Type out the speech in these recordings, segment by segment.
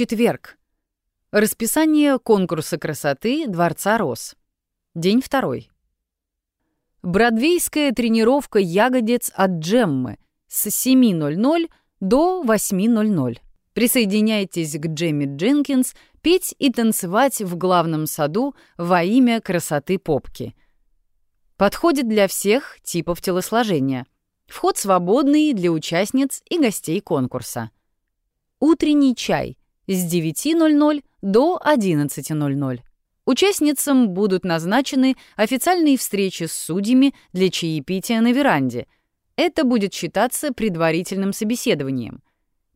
Четверг. Расписание конкурса красоты Дворца Рос. День второй. Бродвейская тренировка ягодец от Джеммы с 7.00 до 8.00. Присоединяйтесь к Джемми Дженкинс петь и танцевать в главном саду во имя красоты попки. Подходит для всех типов телосложения. Вход свободный для участниц и гостей конкурса. Утренний чай с 9.00 до 11.00. Участницам будут назначены официальные встречи с судьями для чаепития на веранде. Это будет считаться предварительным собеседованием.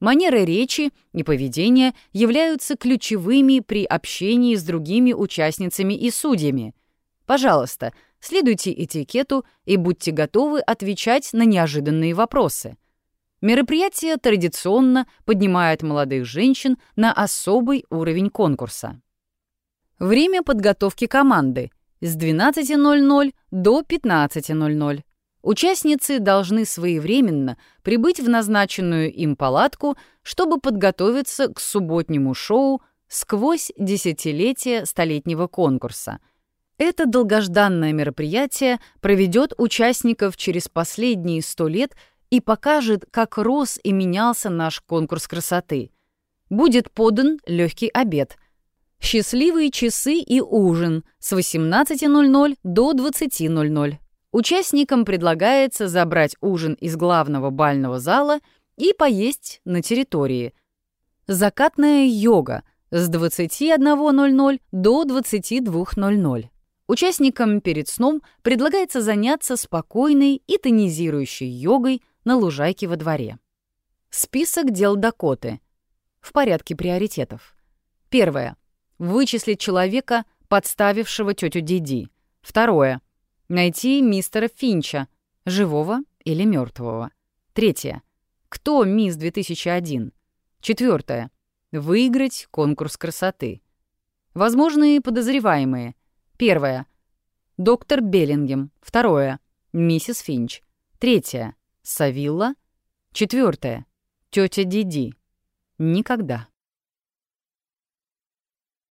Манера речи и поведения являются ключевыми при общении с другими участницами и судьями. Пожалуйста, следуйте этикету и будьте готовы отвечать на неожиданные вопросы. Мероприятие традиционно поднимает молодых женщин на особый уровень конкурса. Время подготовки команды с 12.00 до 15.00. Участницы должны своевременно прибыть в назначенную им палатку, чтобы подготовиться к субботнему шоу сквозь десятилетие столетнего конкурса. Это долгожданное мероприятие проведет участников через последние сто лет и покажет, как рос и менялся наш конкурс красоты. Будет подан легкий обед — Счастливые часы и ужин с 18.00 до 20.00. Участникам предлагается забрать ужин из главного бального зала и поесть на территории. Закатная йога с 21.00 до 22.00. Участникам перед сном предлагается заняться спокойной и тонизирующей йогой на лужайке во дворе. Список дел Дакоты. В порядке приоритетов. Первое. Вычислить человека, подставившего тетю Диди. Второе. Найти мистера Финча, живого или мертвого. Третье. Кто мисс 2001? Четвертое. Выиграть конкурс красоты. Возможные подозреваемые. Первое. Доктор Беллингем. Второе. Миссис Финч. Третье. Савилла. Четвертое. Тетя Диди. Никогда.